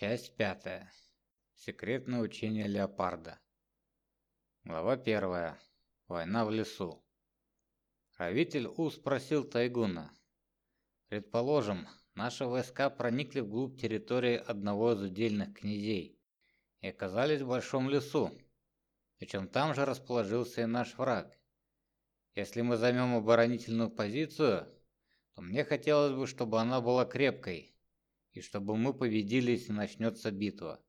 Часть пятая. Секретное учение леопарда. Глава первая. Война в лесу. Правитель У спросил Тайгуна. Предположим, наши войска проникли вглубь территории одного из удельных князей и оказались в большом лесу. Причем там же расположился и наш враг. Если мы займем оборонительную позицию, то мне хотелось бы, чтобы она была крепкой, и чтобы мы победили, если начнется битва.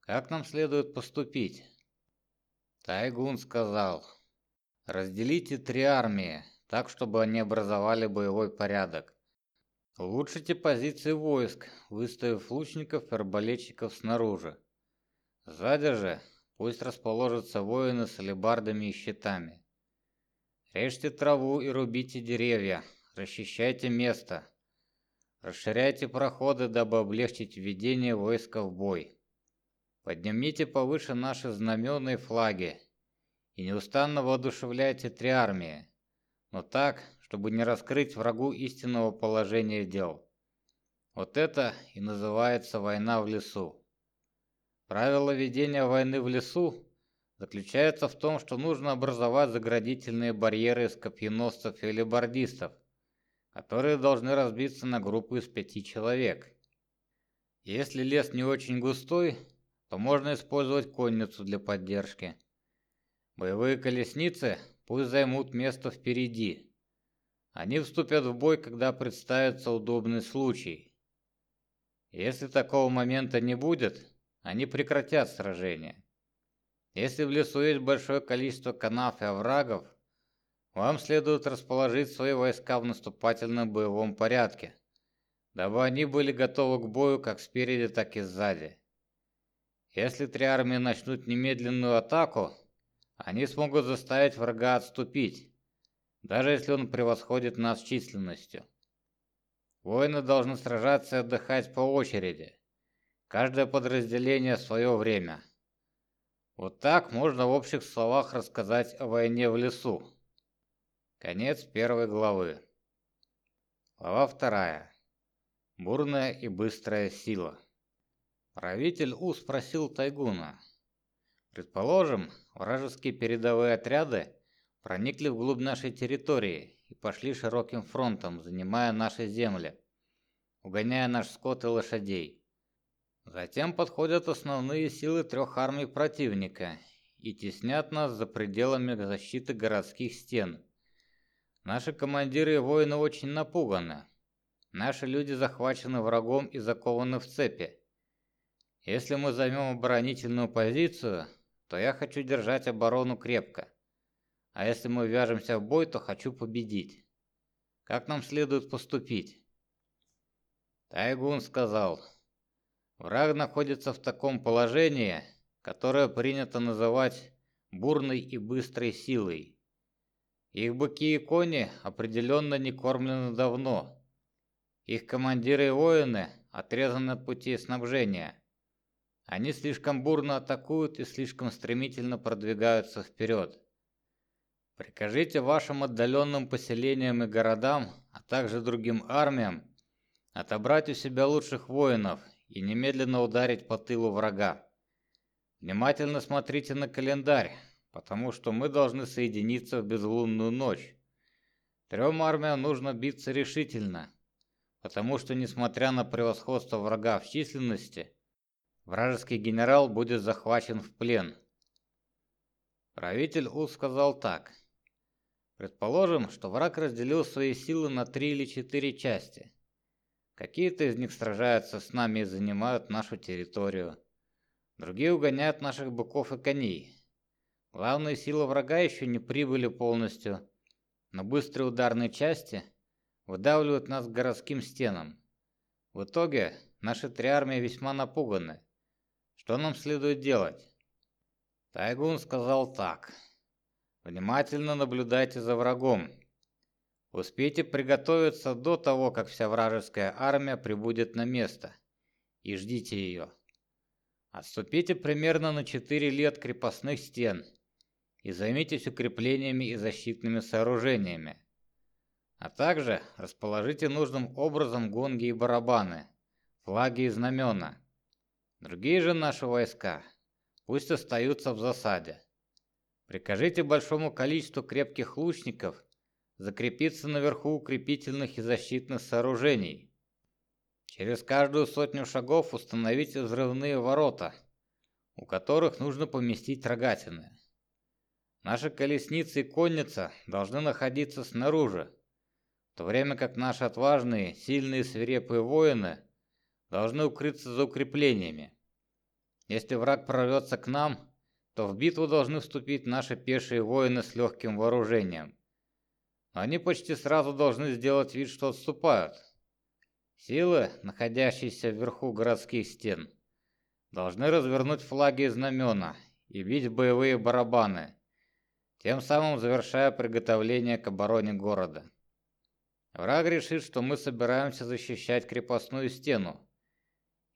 Как нам следует поступить? Тайгун сказал, разделите три армии, так, чтобы они образовали боевой порядок. Улучшите позиции войск, выставив лучников и арбалетчиков снаружи. Сзади же пусть расположатся воины с алебардами и щитами. Режьте траву и рубите деревья, расчищайте место. Расширяйте проходы, дабы облегчить введение войска в бой. Поднимите повыше наши знамена и флаги и неустанно воодушевляйте три армии, но так, чтобы не раскрыть врагу истинного положения дел. Вот это и называется война в лесу. Правило ведения войны в лесу заключается в том, что нужно образовать заградительные барьеры из копьеносцев или бордистов, которые должны разбиться на группу из пяти человек. Если лес не очень густой, то можно использовать конницу для поддержки. Боевые колесницы пусть займут место впереди. Они вступят в бой, когда представится удобный случай. Если такого момента не будет, они прекратят сражение. Если в лесу есть большое количество канав и оврагов, вам следует расположить свои войска в наступательном боевом порядке, дабы они были готовы к бою как спереди, так и сзади. Если три армии начнут немедленную атаку, они смогут заставить врага отступить, даже если он превосходит нас численностью. Воины должны сражаться и отдыхать по очереди. Каждое подразделение в свое время. Вот так можно в общих словах рассказать о войне в лесу. Конец первой главы. Глава вторая. Бурная и быстрая сила. Правитель У спросил Тайгуна. Предположим, вражеские передовые отряды проникли вглубь нашей территории и пошли широким фронтом, занимая наши земли, угоняя наш скот и лошадей. Затем подходят основные силы трех армий противника и теснят нас за пределами защиты городских стен – Наши командиры и воины очень напуганы. Наши люди захвачены врагом и закованы в цепи. Если мы займем оборонительную позицию, то я хочу держать оборону крепко. А если мы вяжемся в бой, то хочу победить. Как нам следует поступить? Тайгун сказал, враг находится в таком положении, которое принято называть бурной и быстрой силой. Их быки и кони определенно не кормлены давно. Их командиры и воины отрезаны от пути снабжения. Они слишком бурно атакуют и слишком стремительно продвигаются вперед. Прикажите вашим отдаленным поселениям и городам, а также другим армиям, отобрать у себя лучших воинов и немедленно ударить по тылу врага. Внимательно смотрите на календарь, потому что мы должны соединиться в безлунную ночь. Трем армиям нужно биться решительно, потому что, несмотря на превосходство врага в численности, вражеский генерал будет захвачен в плен. Правитель У сказал так. Предположим, что враг разделил свои силы на три или четыре части. Какие-то из них сражаются с нами и занимают нашу территорию. Другие угоняют наших быков и коней, Главные силы врага еще не прибыли полностью, но быстрые ударные части выдавливают нас к городским стенам. В итоге наши три армии весьма напуганы. Что нам следует делать? Тайгун сказал так. Внимательно наблюдайте за врагом. Успейте приготовиться до того, как вся вражеская армия прибудет на место. И ждите ее. Отступите примерно на 4 лет крепостных стен и займитесь укреплениями и защитными сооружениями. А также расположите нужным образом гонги и барабаны, флаги и знамена. Другие же наши войска пусть остаются в засаде. Прикажите большому количеству крепких лучников закрепиться наверху укрепительных и защитных сооружений. Через каждую сотню шагов установите взрывные ворота, у которых нужно поместить рогатины. Наши колесницы и конница должны находиться снаружи, в то время как наши отважные, сильные, свирепые воины должны укрыться за укреплениями. Если враг прорвется к нам, то в битву должны вступить наши пешие воины с легким вооружением. Они почти сразу должны сделать вид, что отступают. Силы, находящиеся вверху городских стен, должны развернуть флаги и знамена и бить боевые барабаны, тем самым завершая приготовление к обороне города. Враг решит, что мы собираемся защищать крепостную стену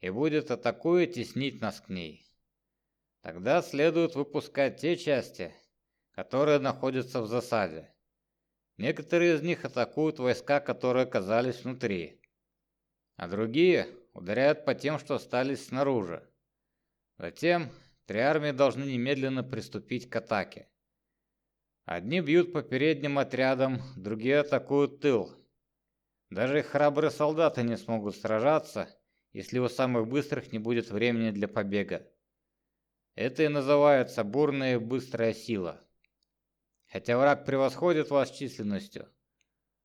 и будет атакуя теснить нас к ней. Тогда следует выпускать те части, которые находятся в засаде. Некоторые из них атакуют войска, которые оказались внутри, а другие ударяют по тем, что остались снаружи. Затем три армии должны немедленно приступить к атаке. Одни бьют по передним отрядам, другие атакуют тыл. Даже храбрые солдаты не смогут сражаться, если у самых быстрых не будет времени для побега. Это и называется бурная и быстрая сила. Хотя враг превосходит вас численностью,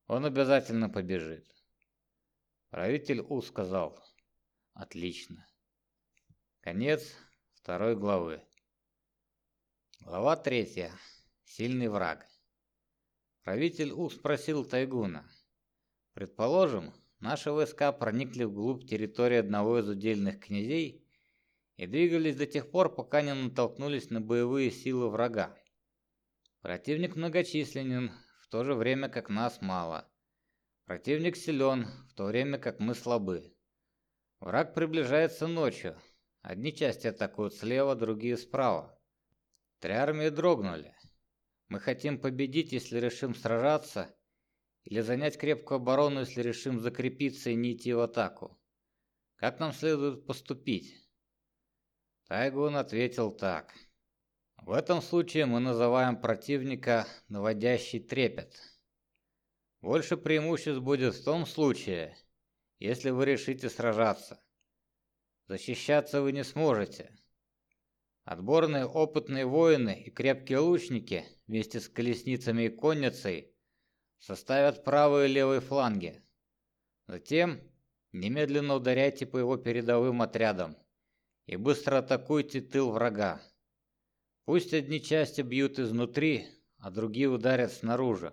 он обязательно побежит. Правитель У сказал. Отлично. Конец второй главы. Глава третья. Сильный враг. Правитель У спросил Тайгуна. Предположим, наши войска проникли вглубь территории одного из удельных князей и двигались до тех пор, пока не натолкнулись на боевые силы врага. Противник многочисленен, в то же время как нас мало. Противник силен, в то время как мы слабы. Враг приближается ночью. Одни части атакуют слева, другие справа. Три армии дрогнули. Мы хотим победить, если решим сражаться, или занять крепкую оборону, если решим закрепиться и не идти в атаку. Как нам следует поступить? Тайгун ответил так. В этом случае мы называем противника наводящий трепет. Больше преимуществ будет в том случае, если вы решите сражаться. Защищаться вы не сможете. Отборные опытные воины и крепкие лучники вместе с колесницами и конницей составят правый и левый фланги. Затем немедленно ударяйте по его передовым отрядам и быстро атакуйте тыл врага. Пусть одни части бьют изнутри, а другие ударят снаружи.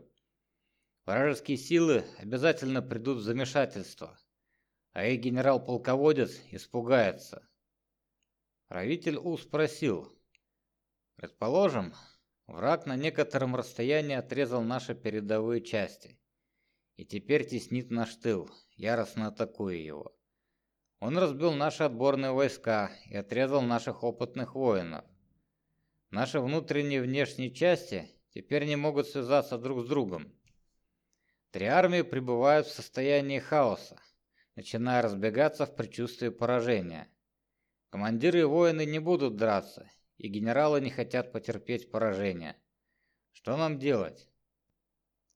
Вражеские силы обязательно придут в замешательство, а их генерал-полководец испугается. Правитель У спросил. Предположим, враг на некотором расстоянии отрезал наши передовые части и теперь теснит наш тыл, яростно атакуя его. Он разбил наши отборные войска и отрезал наших опытных воинов. Наши внутренние и внешние части теперь не могут связаться друг с другом. Три армии пребывают в состоянии хаоса, начиная разбегаться в предчувствии поражения. Командиры и воины не будут драться, и генералы не хотят потерпеть поражение. Что нам делать?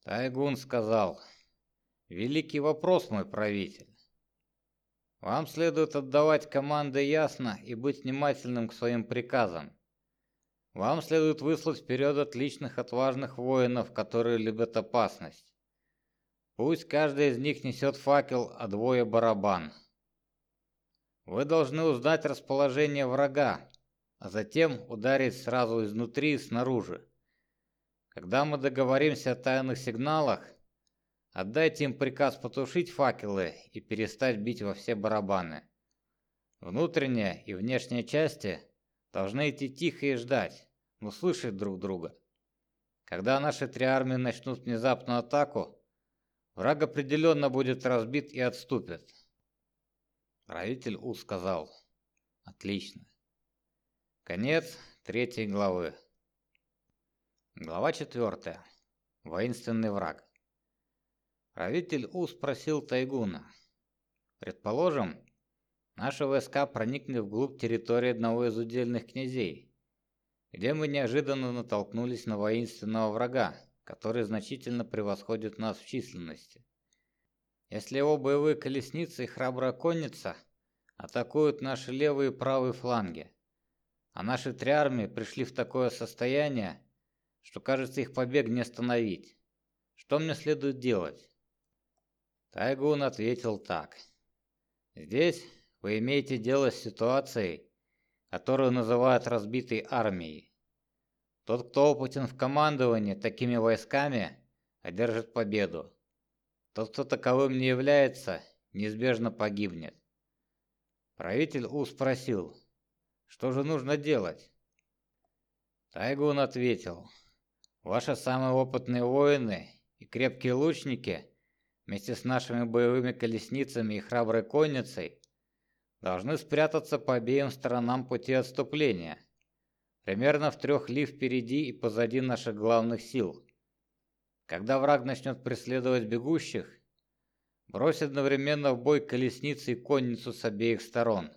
Тайгун сказал: "Великий вопрос, мой правитель. Вам следует отдавать команды ясно и быть внимательным к своим приказам. Вам следует выслать вперед отличных отважных воинов, которые любят опасность. Пусть каждый из них несет факел, а двое барабан. Вы должны узнать расположение врага, а затем ударить сразу изнутри и снаружи. Когда мы договоримся о тайных сигналах, Отдайте им приказ потушить факелы и перестать бить во все барабаны. Внутренняя и внешняя части должны идти тихо и ждать, но слышать друг друга. Когда наши три армии начнут внезапную атаку, враг определенно будет разбит и отступит. Правитель У сказал. Отлично. Конец третьей главы. Глава четвертая. Воинственный враг. Правитель У спросил Тайгуна. Предположим, наши войска проникли вглубь территории одного из удельных князей, где мы неожиданно натолкнулись на воинственного врага, который значительно превосходит нас в численности. Если его боевые колесницы и храбрая конница атакуют наши левые и правые фланги, а наши три армии пришли в такое состояние, что кажется их побег не остановить. Что мне следует делать? Тайгун ответил так. Здесь вы имеете дело с ситуацией, которую называют разбитой армией. Тот, кто опытен в командовании такими войсками, одержит победу. Тот, кто таковым не является, неизбежно погибнет. Правитель У спросил, что же нужно делать? Тайгун ответил, ваши самые опытные воины и крепкие лучники вместе с нашими боевыми колесницами и храброй конницей должны спрятаться по обеим сторонам пути отступления, примерно в трех ли впереди и позади наших главных сил. Когда враг начнет преследовать бегущих, брось одновременно в бой колесницы и конницу с обеих сторон.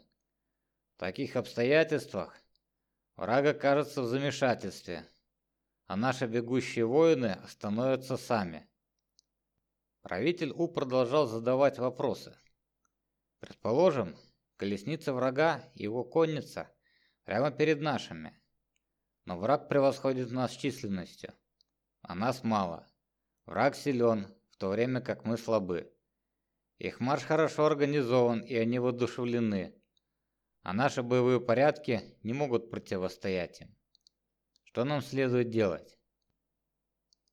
В таких обстоятельствах враг окажется в замешательстве, а наши бегущие воины остановятся сами. Правитель У продолжал задавать вопросы. Предположим, Колесница врага и его конница прямо перед нашими. Но враг превосходит нас численностью, а нас мало. Враг силен, в то время как мы слабы. Их марш хорошо организован, и они воодушевлены, а наши боевые порядки не могут противостоять им. Что нам следует делать?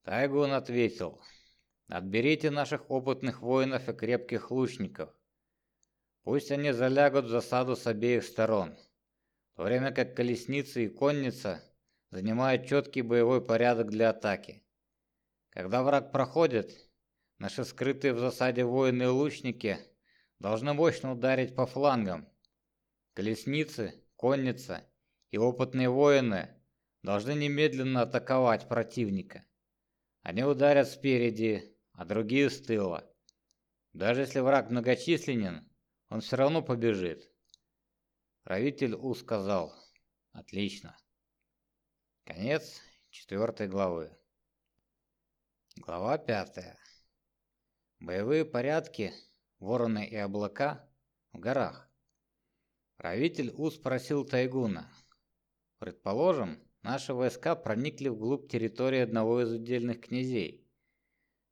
Тайгун ответил, отберите наших опытных воинов и крепких лучников, Пусть они залягут в засаду с обеих сторон, в то время как колесницы и конница занимают четкий боевой порядок для атаки. Когда враг проходит, наши скрытые в засаде воины и лучники должны мощно ударить по флангам. Колесницы, конница и опытные воины должны немедленно атаковать противника. Они ударят спереди, а другие с тыла. Даже если враг многочисленен, он все равно побежит. Правитель У сказал. Отлично. Конец четвертой главы. Глава пятая. Боевые порядки, вороны и облака в горах. Правитель У спросил Тайгуна. Предположим, наши войска проникли вглубь территории одного из отдельных князей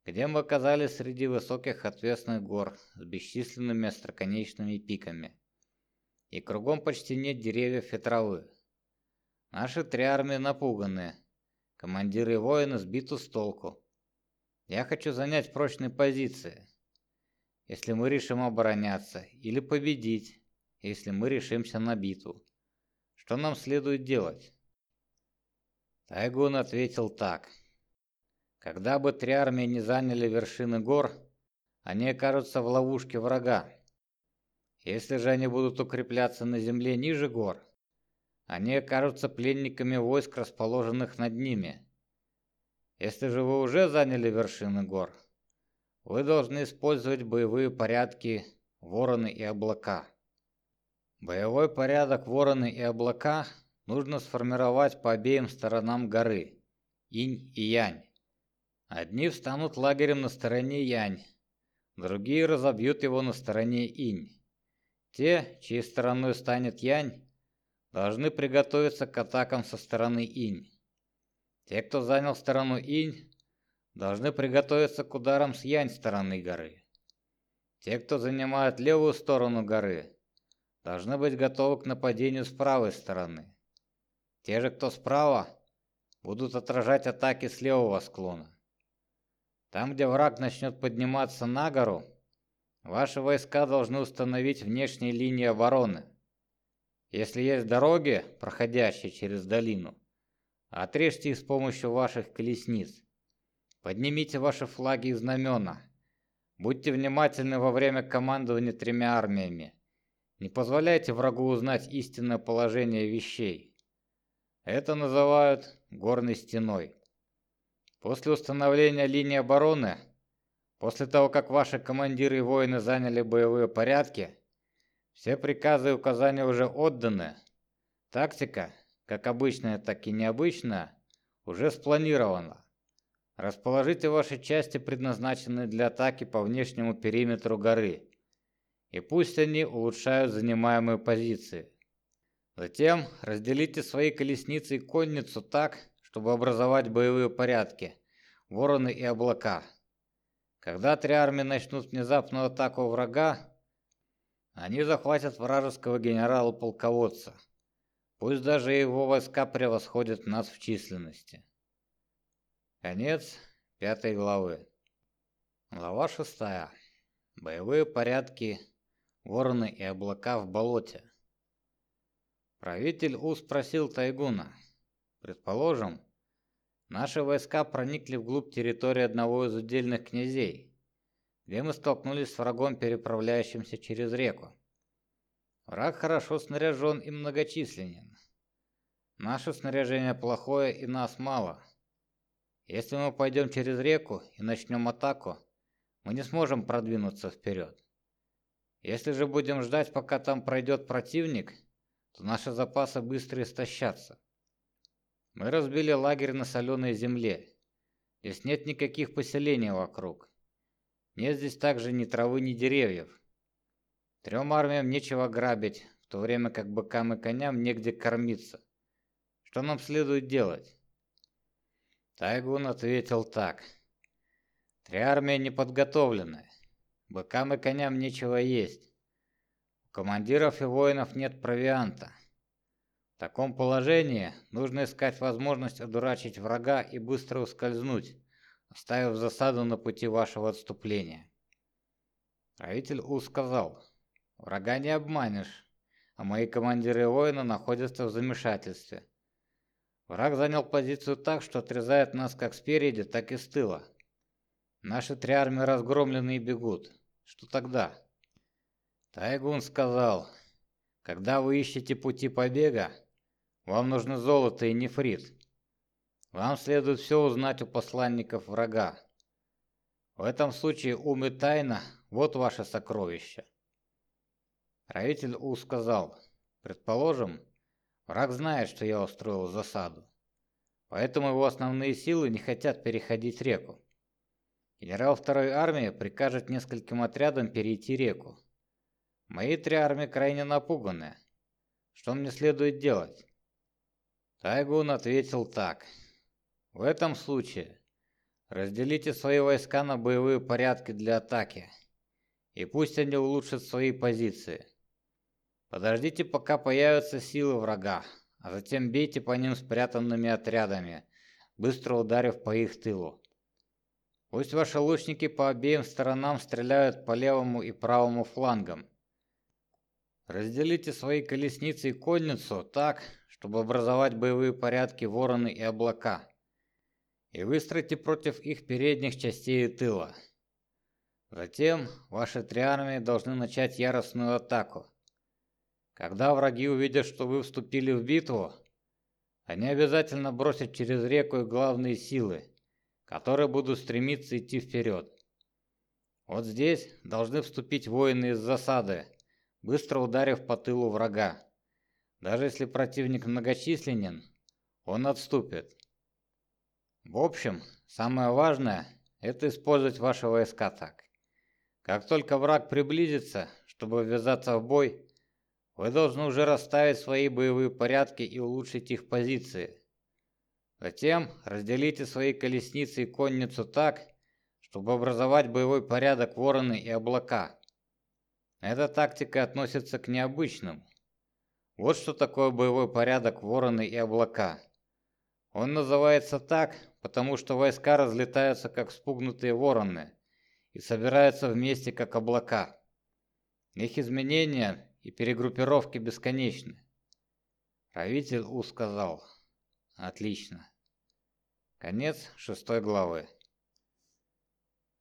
где мы оказались среди высоких отвесных гор с бесчисленными остроконечными пиками. И кругом почти нет деревьев и травы. Наши три армии напуганы. Командиры и воины сбиты с толку. Я хочу занять прочные позиции. Если мы решим обороняться, или победить, если мы решимся на битву. Что нам следует делать? Тайгун ответил так. Когда бы три армии не заняли вершины гор, они окажутся в ловушке врага. Если же они будут укрепляться на земле ниже гор, они окажутся пленниками войск, расположенных над ними. Если же вы уже заняли вершины гор, вы должны использовать боевые порядки Вороны и Облака. Боевой порядок Вороны и Облака нужно сформировать по обеим сторонам горы, Инь и Янь. Одни встанут лагерем на стороне Янь, другие разобьют его на стороне Инь. Те, чьей стороной станет Янь, должны приготовиться к атакам со стороны Инь. Те, кто занял сторону Инь, должны приготовиться к ударам с Янь стороны горы. Те, кто занимает левую сторону горы, должны быть готовы к нападению с правой стороны. Те же, кто справа, будут отражать атаки с левого склона. Там, где враг начнет подниматься на гору, ваши войска должны установить внешние линии обороны. Если есть дороги, проходящие через долину, отрежьте их с помощью ваших колесниц. Поднимите ваши флаги и знамена. Будьте внимательны во время командования тремя армиями. Не позволяйте врагу узнать истинное положение вещей. Это называют горной стеной. После установления линии обороны, после того, как ваши командиры и воины заняли боевые порядки, Все приказы и указания уже отданы. Тактика, как обычная, так и необычная, уже спланирована. Расположите ваши части, предназначенные для атаки по внешнему периметру горы, и пусть они улучшают занимаемые позиции. Затем разделите свои колесницы и конницу так, чтобы образовать боевые порядки, вороны и облака. Когда три армии начнут внезапную атаку врага, они захватят вражеского генерала-полководца. Пусть даже его войска превосходят нас в численности. Конец пятой главы. Глава шестая. Боевые порядки, вороны и облака в болоте. Правитель У спросил Тайгуна. Предположим, наши войска проникли вглубь территории одного из удельных князей, где мы столкнулись с врагом, переправляющимся через реку. Враг хорошо снаряжен и многочисленен. Наше снаряжение плохое и нас мало. Если мы пойдем через реку и начнем атаку, мы не сможем продвинуться вперед. Если же будем ждать, пока там пройдет противник, то наши запасы быстро истощатся. Мы разбили лагерь на соленой земле. Здесь нет никаких поселений вокруг. Нет здесь также ни травы, ни деревьев. Трем армиям нечего грабить, в то время как быкам и коням негде кормиться. Что нам следует делать? Тайгун ответил так. Три армии не подготовлены. Быкам и коням нечего есть командиров и воинов нет провианта. В таком положении нужно искать возможность одурачить врага и быстро ускользнуть, оставив засаду на пути вашего отступления. Правитель У сказал, врага не обманешь, а мои командиры и воины находятся в замешательстве. Враг занял позицию так, что отрезает нас как спереди, так и с тыла. Наши три армии разгромлены и бегут. Что тогда? Тайгун сказал, когда вы ищете пути побега, вам нужно золото и нефрит. Вам следует все узнать у посланников врага. В этом случае ум и тайна – вот ваше сокровище. Правитель У сказал, предположим, враг знает, что я устроил засаду, поэтому его основные силы не хотят переходить реку. Генерал второй армии прикажет нескольким отрядам перейти реку. Мои три армии крайне напуганы. Что мне следует делать? Тайгун ответил так. В этом случае разделите свои войска на боевые порядки для атаки. И пусть они улучшат свои позиции. Подождите, пока появятся силы врага, а затем бейте по ним спрятанными отрядами, быстро ударив по их тылу. Пусть ваши лучники по обеим сторонам стреляют по левому и правому флангам. Разделите свои колесницы и конницу так, чтобы образовать боевые порядки вороны и облака. И выстройте против их передних частей тыла. Затем ваши три армии должны начать яростную атаку. Когда враги увидят, что вы вступили в битву, они обязательно бросят через реку их главные силы, которые будут стремиться идти вперед. Вот здесь должны вступить воины из засады, быстро ударив по тылу врага. Даже если противник многочисленен, он отступит. В общем, самое важное – это использовать ваши войска так. Как только враг приблизится, чтобы ввязаться в бой, вы должны уже расставить свои боевые порядки и улучшить их позиции. Затем разделите свои колесницы и конницу так, чтобы образовать боевой порядок вороны и облака. Эта тактика относится к необычным. Вот что такое боевой порядок вороны и облака. Он называется так, потому что войска разлетаются как спугнутые вороны и собираются вместе как облака. Их изменения и перегруппировки бесконечны. Правитель У сказал. Отлично. Конец шестой главы.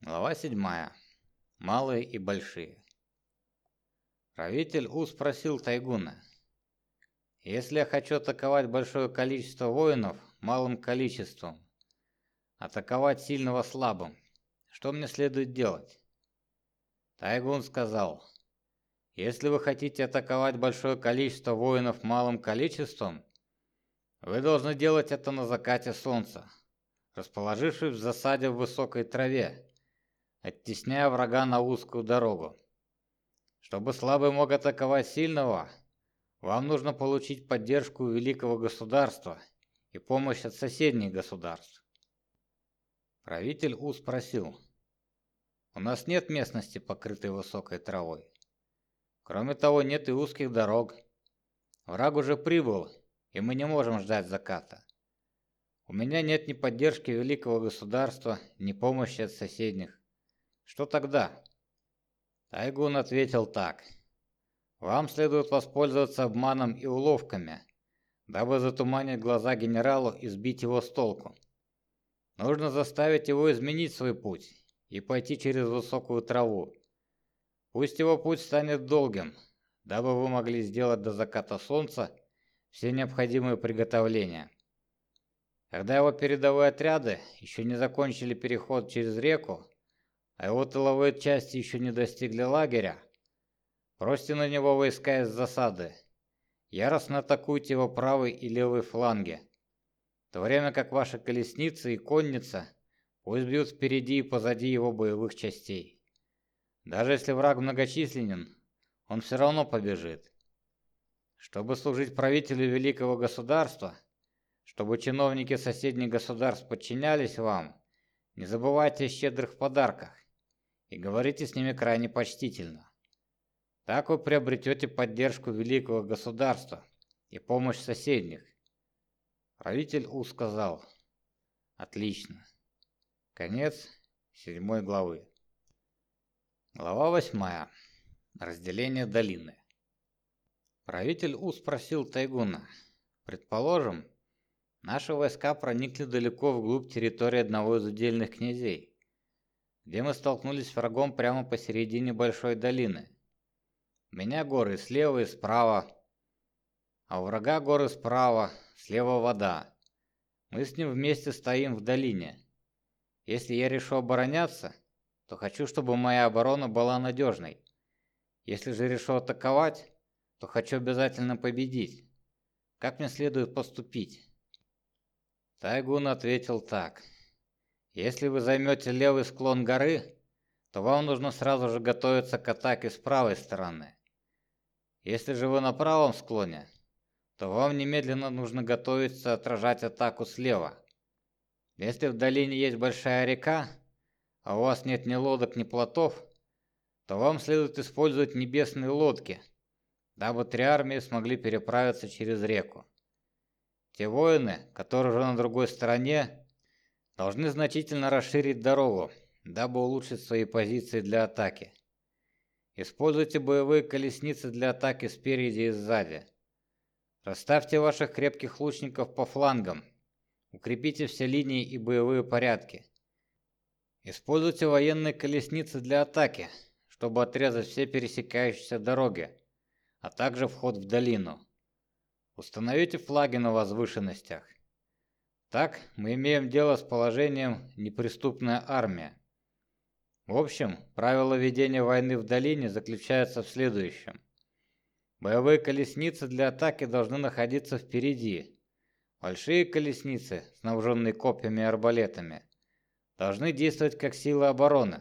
Глава седьмая. Малые и большие. Правитель У спросил Тайгуна. «Если я хочу атаковать большое количество воинов малым количеством, атаковать сильного слабым, что мне следует делать?» Тайгун сказал. Если вы хотите атаковать большое количество воинов малым количеством, вы должны делать это на закате солнца, расположившись в засаде в высокой траве, оттесняя врага на узкую дорогу. Чтобы слабый мог атаковать сильного, вам нужно получить поддержку великого государства и помощь от соседних государств. Правитель У спросил, «У нас нет местности, покрытой высокой травой. Кроме того, нет и узких дорог. Враг уже прибыл, и мы не можем ждать заката. У меня нет ни поддержки великого государства, ни помощи от соседних. Что тогда?» Тайгун ответил так. «Вам следует воспользоваться обманом и уловками, дабы затуманить глаза генералу и сбить его с толку. Нужно заставить его изменить свой путь и пойти через высокую траву. Пусть его путь станет долгим, дабы вы могли сделать до заката солнца все необходимые приготовления. Когда его передовые отряды еще не закончили переход через реку, а его тыловые части еще не достигли лагеря, бросьте на него войска из засады. Яростно атакуйте его правый и левый фланги в то время как ваши колесницы и конница пусть бьют впереди и позади его боевых частей. Даже если враг многочисленен, он все равно побежит. Чтобы служить правителю великого государства, чтобы чиновники соседних государств подчинялись вам, не забывайте о щедрых подарках и говорите с ними крайне почтительно. Так вы приобретете поддержку великого государства и помощь соседних. Правитель У сказал. Отлично. Конец седьмой главы. Глава восьмая. Разделение долины. Правитель У спросил Тайгуна. Предположим, наши войска проникли далеко вглубь территории одного из удельных князей, где мы столкнулись с врагом прямо посередине большой долины. У меня горы слева и справа, а у врага горы справа, Слева вода. Мы с ним вместе стоим в долине. Если я решу обороняться, то хочу, чтобы моя оборона была надежной. Если же решу атаковать, то хочу обязательно победить. Как мне следует поступить? Тайгун ответил так. Если вы займете левый склон горы, то вам нужно сразу же готовиться к атаке с правой стороны. Если же вы на правом склоне, то вам немедленно нужно готовиться отражать атаку слева. Если в долине есть большая река, а у вас нет ни лодок, ни плотов, то вам следует использовать небесные лодки, дабы три армии смогли переправиться через реку. Те воины, которые уже на другой стороне, должны значительно расширить дорогу, дабы улучшить свои позиции для атаки. Используйте боевые колесницы для атаки спереди и сзади. Расставьте ваших крепких лучников по флангам. Укрепите все линии и боевые порядки. Используйте военные колесницы для атаки, чтобы отрезать все пересекающиеся дороги, а также вход в долину. Установите флаги на возвышенностях. Так мы имеем дело с положением неприступная армия. В общем, правило ведения войны в долине заключается в следующем. Боевые колесницы для атаки должны находиться впереди. Большие колесницы, снабженные копьями и арбалетами, должны действовать как силы обороны.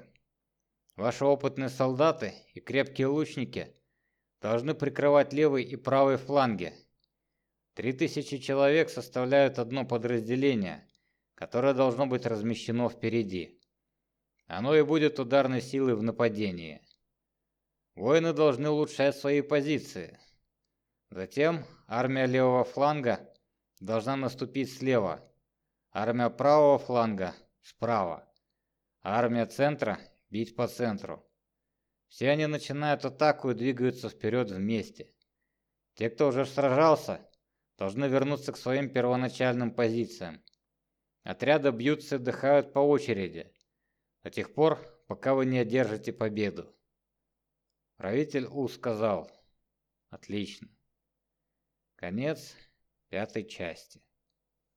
Ваши опытные солдаты и крепкие лучники должны прикрывать левый и правый фланги. Три тысячи человек составляют одно подразделение, которое должно быть размещено впереди. Оно и будет ударной силой в нападении. Воины должны улучшать свои позиции. Затем армия левого фланга должна наступить слева, армия правого фланга справа, армия центра бить по центру. Все они начинают атаку и двигаются вперед вместе. Те, кто уже сражался, должны вернуться к своим первоначальным позициям. Отряды бьются и отдыхают по очереди, до тех пор, пока вы не одержите победу. Правитель У сказал. Отлично. Конец пятой части.